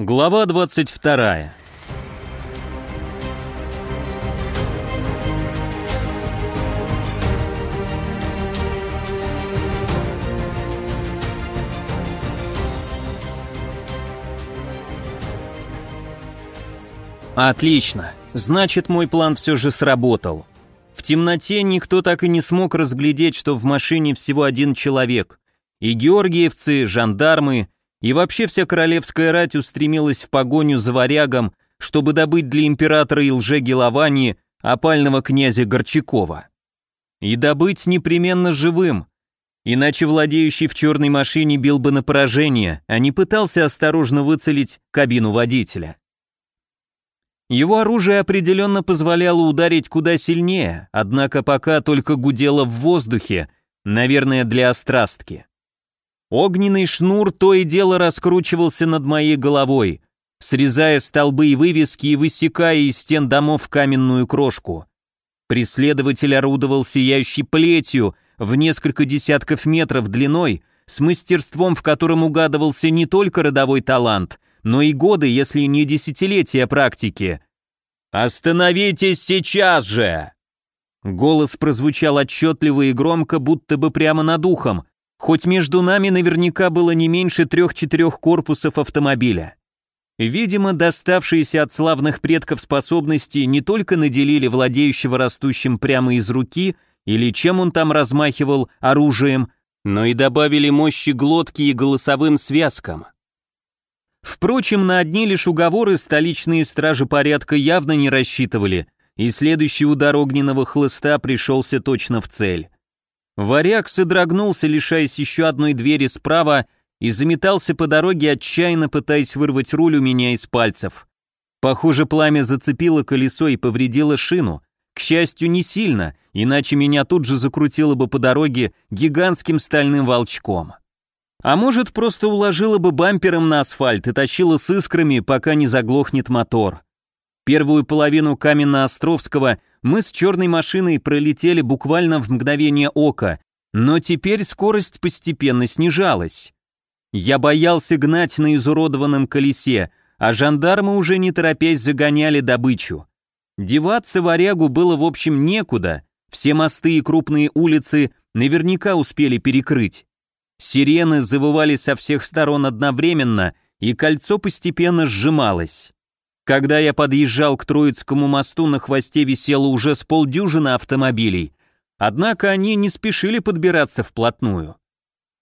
Глава 22. Отлично. Значит, мой план все же сработал. В темноте никто так и не смог разглядеть, что в машине всего один человек. И георгиевцы, жандармы, и вообще вся королевская рать устремилась в погоню за варягом, чтобы добыть для императора и лже-Геловани опального князя Горчакова. И добыть непременно живым, иначе владеющий в черной машине бил бы на поражение, а не пытался осторожно выцелить кабину водителя. Его оружие определенно позволяло ударить куда сильнее, однако пока только гудело в воздухе, наверное, для острастки. Огненный шнур то и дело раскручивался над моей головой, срезая столбы и вывески и высекая из стен домов каменную крошку. Преследователь орудовал сияющей плетью в несколько десятков метров длиной, с мастерством, в котором угадывался не только родовой талант, но и годы, если не десятилетия практики. «Остановитесь сейчас же!» Голос прозвучал отчетливо и громко, будто бы прямо над ухом, хоть между нами наверняка было не меньше трех-четырех корпусов автомобиля. Видимо, доставшиеся от славных предков способности не только наделили владеющего растущим прямо из руки или чем он там размахивал оружием, но и добавили мощи глотки и голосовым связкам. Впрочем, на одни лишь уговоры столичные стражи порядка явно не рассчитывали, и следующий удар огненного хлыста пришелся точно в цель. Варяг содрогнулся, лишаясь еще одной двери справа, и заметался по дороге, отчаянно пытаясь вырвать руль у меня из пальцев. Похоже, пламя зацепило колесо и повредило шину. К счастью, не сильно, иначе меня тут же закрутило бы по дороге гигантским стальным волчком. А может, просто уложило бы бампером на асфальт и тащило с искрами, пока не заглохнет мотор. Первую половину Каменно-Островского мы с черной машиной пролетели буквально в мгновение ока, но теперь скорость постепенно снижалась. Я боялся гнать на изуродованном колесе, а жандармы уже не торопясь загоняли добычу. Деваться варягу было в общем некуда, все мосты и крупные улицы наверняка успели перекрыть. Сирены завывали со всех сторон одновременно, и кольцо постепенно сжималось. Когда я подъезжал к Троицкому мосту, на хвосте висело уже с полдюжины автомобилей, однако они не спешили подбираться вплотную.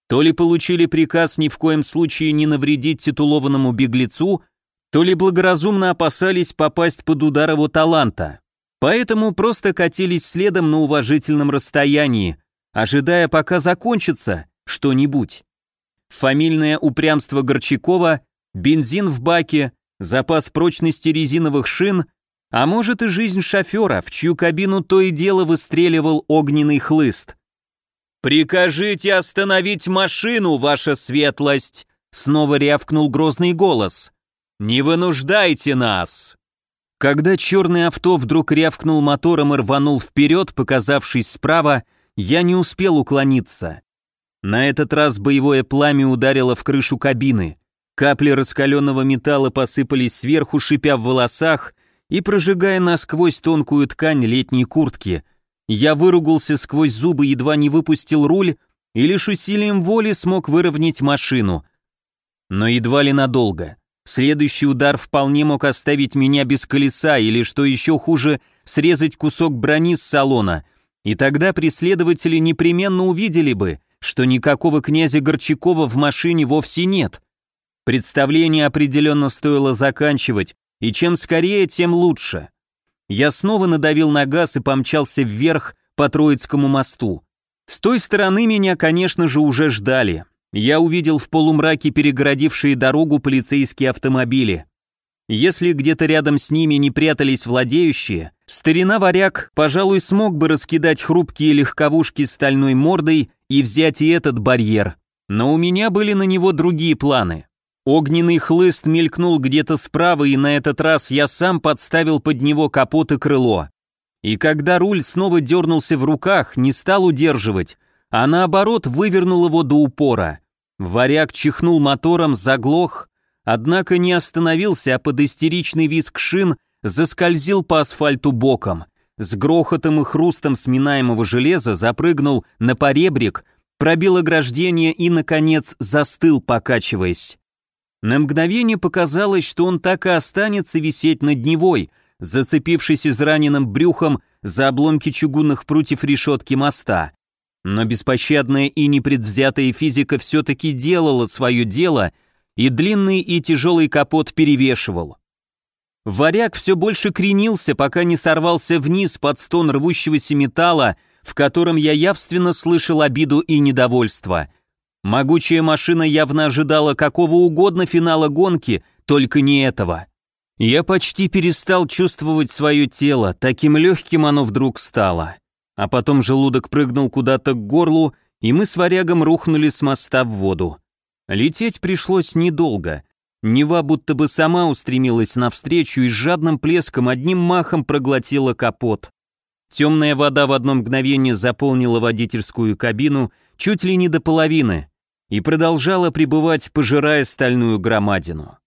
То ли получили приказ ни в коем случае не навредить титулованному беглецу, то ли благоразумно опасались попасть под удар его таланта. Поэтому просто катились следом на уважительном расстоянии, ожидая, пока закончится что-нибудь. Фамильное упрямство Горчакова, бензин в баке, запас прочности резиновых шин, а может и жизнь шофера, в чью кабину то и дело выстреливал огненный хлыст. «Прикажите остановить машину, ваша светлость!» Снова рявкнул грозный голос. «Не вынуждайте нас!» Когда черное авто вдруг рявкнул мотором и рванул вперед, показавшись справа, я не успел уклониться. На этот раз боевое пламя ударило в крышу кабины. Капли раскаленного металла посыпались сверху, шипя в волосах и прожигая насквозь тонкую ткань летней куртки. Я выругался сквозь зубы, едва не выпустил руль и лишь усилием воли смог выровнять машину. Но едва ли надолго. Следующий удар вполне мог оставить меня без колеса или, что еще хуже, срезать кусок брони с салона, и тогда преследователи непременно увидели бы, что никакого князя Горчакова в машине вовсе нет. Представление определенно стоило заканчивать, и чем скорее, тем лучше. Я снова надавил на газ и помчался вверх по Троицкому мосту. С той стороны меня, конечно же, уже ждали. Я увидел в полумраке перегородившие дорогу полицейские автомобили. Если где-то рядом с ними не прятались владеющие, старина-варяг, пожалуй, смог бы раскидать хрупкие легковушки стальной мордой и взять и этот барьер. Но у меня были на него другие планы. Огненный хлыст мелькнул где-то справа, и на этот раз я сам подставил под него капот и крыло. И когда руль снова дернулся в руках, не стал удерживать, а наоборот вывернул его до упора. Варяг чихнул мотором, заглох, однако не остановился, а под истеричный визг шин заскользил по асфальту боком. С грохотом и хрустом сминаемого железа запрыгнул на поребрик, пробил ограждение и, наконец, застыл, покачиваясь. На мгновение показалось, что он так и останется висеть над Невой, зацепившись израненным брюхом за обломки чугунных прутьев решетки моста. Но беспощадная и непредвзятая физика все-таки делала свое дело, и длинный и тяжелый капот перевешивал. Варяг все больше кренился, пока не сорвался вниз под стон рвущегося металла, в котором я явственно слышал обиду и недовольство. Могучая машина явно ожидала какого угодно финала гонки, только не этого. Я почти перестал чувствовать свое тело, таким легким оно вдруг стало. А потом желудок прыгнул куда-то к горлу, и мы с варягом рухнули с моста в воду. Лететь пришлось недолго. Нева будто бы сама устремилась навстречу и с жадным плеском одним махом проглотила капот. Темная вода в одно мгновение заполнила водительскую кабину чуть ли не до половины, и продолжала пребывать, пожирая стальную громадину.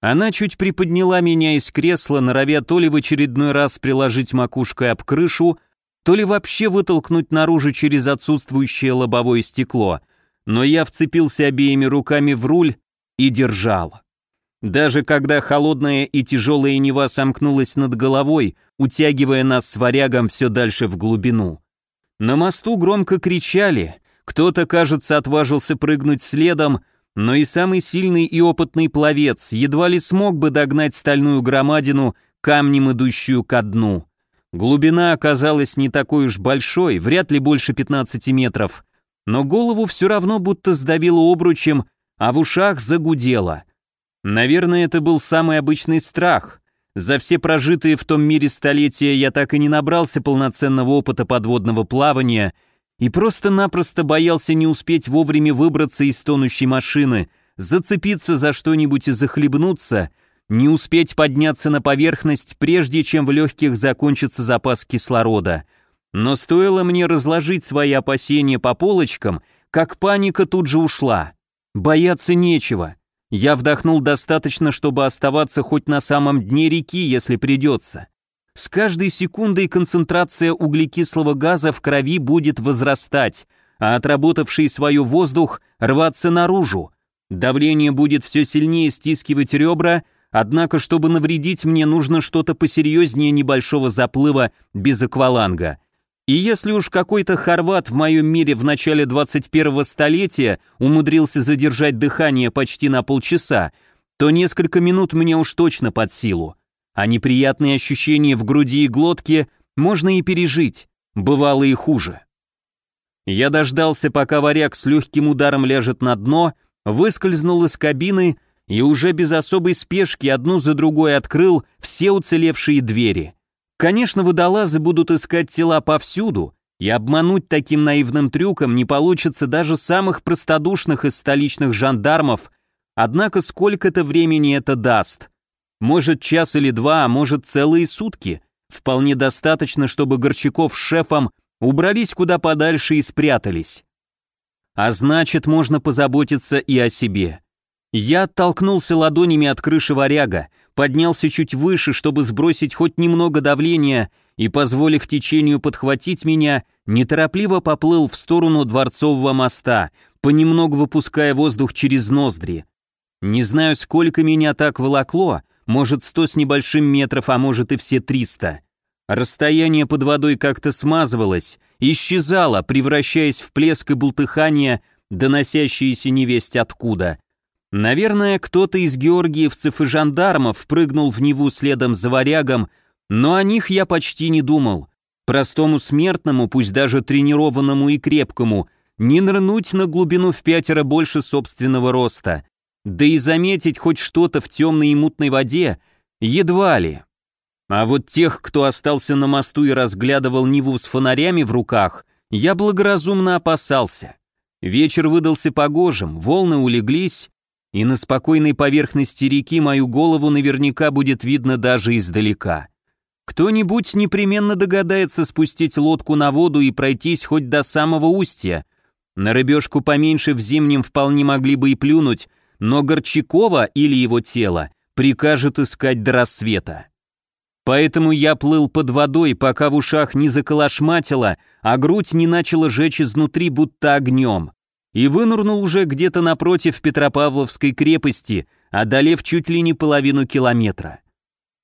Она чуть приподняла меня из кресла, норовя то ли в очередной раз приложить макушкой об крышу, то ли вообще вытолкнуть наружу через отсутствующее лобовое стекло, но я вцепился обеими руками в руль и держал. Даже когда холодная и тяжелая Нева сомкнулась над головой, утягивая нас с варягом все дальше в глубину. На мосту громко кричали, кто-то, кажется, отважился прыгнуть следом, но и самый сильный и опытный пловец едва ли смог бы догнать стальную громадину, камнем идущую ко дну. Глубина оказалась не такой уж большой, вряд ли больше 15 метров, но голову все равно будто сдавило обручем, а в ушах загудело. Наверное, это был самый обычный страх. За все прожитые в том мире столетия я так и не набрался полноценного опыта подводного плавания — и просто-напросто боялся не успеть вовремя выбраться из тонущей машины, зацепиться за что-нибудь и захлебнуться, не успеть подняться на поверхность, прежде чем в легких закончится запас кислорода. Но стоило мне разложить свои опасения по полочкам, как паника тут же ушла. Бояться нечего. Я вдохнул достаточно, чтобы оставаться хоть на самом дне реки, если придется. С каждой секундой концентрация углекислого газа в крови будет возрастать, а отработавший свое воздух рваться наружу. Давление будет все сильнее стискивать ребра, однако, чтобы навредить мне, нужно что-то посерьезнее небольшого заплыва без акваланга. И если уж какой-то хорват в моем мире в начале 21-го столетия умудрился задержать дыхание почти на полчаса, то несколько минут мне уж точно под силу а неприятные ощущения в груди и глотке можно и пережить, бывало и хуже. Я дождался, пока варяг с легким ударом ляжет на дно, выскользнул из кабины и уже без особой спешки одну за другой открыл все уцелевшие двери. Конечно, водолазы будут искать тела повсюду, и обмануть таким наивным трюком не получится даже самых простодушных из столичных жандармов, однако сколько-то времени это даст. Может, час или два, а может, целые сутки. Вполне достаточно, чтобы Горчаков с шефом убрались куда подальше и спрятались. А значит, можно позаботиться и о себе. Я оттолкнулся ладонями от крыши варяга, поднялся чуть выше, чтобы сбросить хоть немного давления и, позволив течению подхватить меня, неторопливо поплыл в сторону Дворцового моста, понемногу выпуская воздух через ноздри. Не знаю, сколько меня так волокло, может сто с небольшим метров, а может и все триста. Расстояние под водой как-то смазывалось, исчезало, превращаясь в плеск и бултыхание, доносящиеся невесть откуда. Наверное, кто-то из георгиевцев и жандармов прыгнул в Неву следом за варягом, но о них я почти не думал. Простому смертному, пусть даже тренированному и крепкому, не нырнуть на глубину в пятеро больше собственного роста. Да и заметить хоть что-то в темной и мутной воде едва ли. А вот тех, кто остался на мосту и разглядывал Ниву с фонарями в руках, я благоразумно опасался. Вечер выдался погожим, волны улеглись, и на спокойной поверхности реки мою голову наверняка будет видно даже издалека. Кто-нибудь непременно догадается спустить лодку на воду и пройтись хоть до самого устья. На рыбешку поменьше в зимнем вполне могли бы и плюнуть, но Горчакова или его тело прикажет искать до рассвета. Поэтому я плыл под водой, пока в ушах не заколошматило, а грудь не начала жечь изнутри будто огнем. И вынырнул уже где-то напротив Петропавловской крепости, одолев чуть ли не половину километра.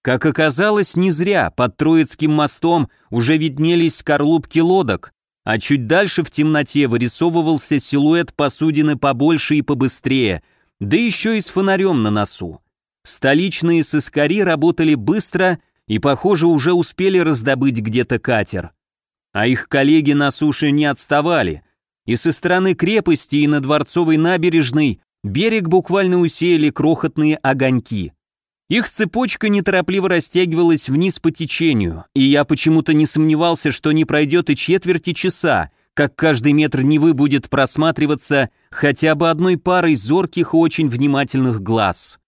Как оказалось, не зря, под Троицким мостом уже виднелись скорлупки лодок, а чуть дальше в темноте вырисовывался силуэт посудины побольше и побыстрее, да еще и с фонарем на носу. Столичные сыскари работали быстро и, похоже, уже успели раздобыть где-то катер. А их коллеги на суше не отставали, и со стороны крепости и на Дворцовой набережной берег буквально усеяли крохотные огоньки. Их цепочка неторопливо растягивалась вниз по течению, и я почему-то не сомневался, что не пройдет и четверти часа, как каждый метр Невы будет просматриваться хотя бы одной парой зорких и очень внимательных глаз.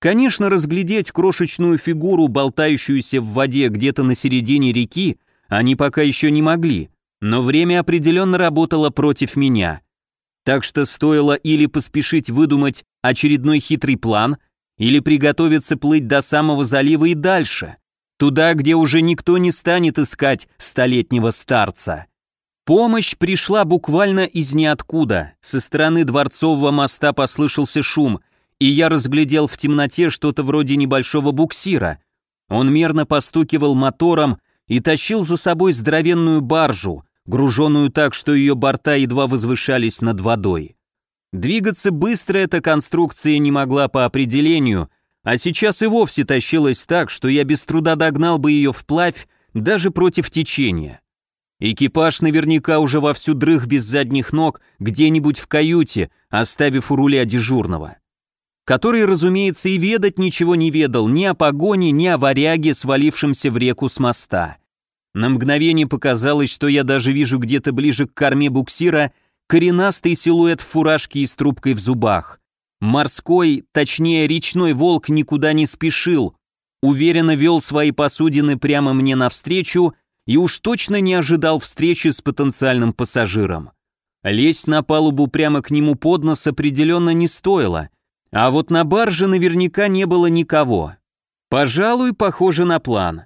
Конечно, разглядеть крошечную фигуру, болтающуюся в воде где-то на середине реки, они пока еще не могли, но время определенно работало против меня. Так что стоило или поспешить выдумать очередной хитрый план, или приготовиться плыть до самого залива и дальше, туда, где уже никто не станет искать столетнего старца. Помощь пришла буквально из ниоткуда. Со стороны Дворцового моста послышался шум, и я разглядел в темноте что-то вроде небольшого буксира. Он мерно постукивал мотором и тащил за собой здоровенную баржу, груженную так, что ее борта едва возвышались над водой. Двигаться быстро эта конструкция не могла по определению, а сейчас и вовсе тащилась так, что я без труда догнал бы ее вплавь даже против течения. Экипаж наверняка уже вовсю дрых без задних ног где-нибудь в каюте, оставив у руля дежурного который, разумеется, и ведать ничего не ведал ни о погоне, ни о варяге, свалившемся в реку с моста. На мгновение показалось, что я даже вижу где-то ближе к корме буксира коренастый силуэт в фуражке и с трубкой в зубах. Морской, точнее речной волк никуда не спешил, уверенно вел свои посудины прямо мне навстречу и уж точно не ожидал встречи с потенциальным пассажиром. Лезть на палубу прямо к нему под нос определенно не стоило — а вот на барже наверняка не было никого. Пожалуй, похоже на план.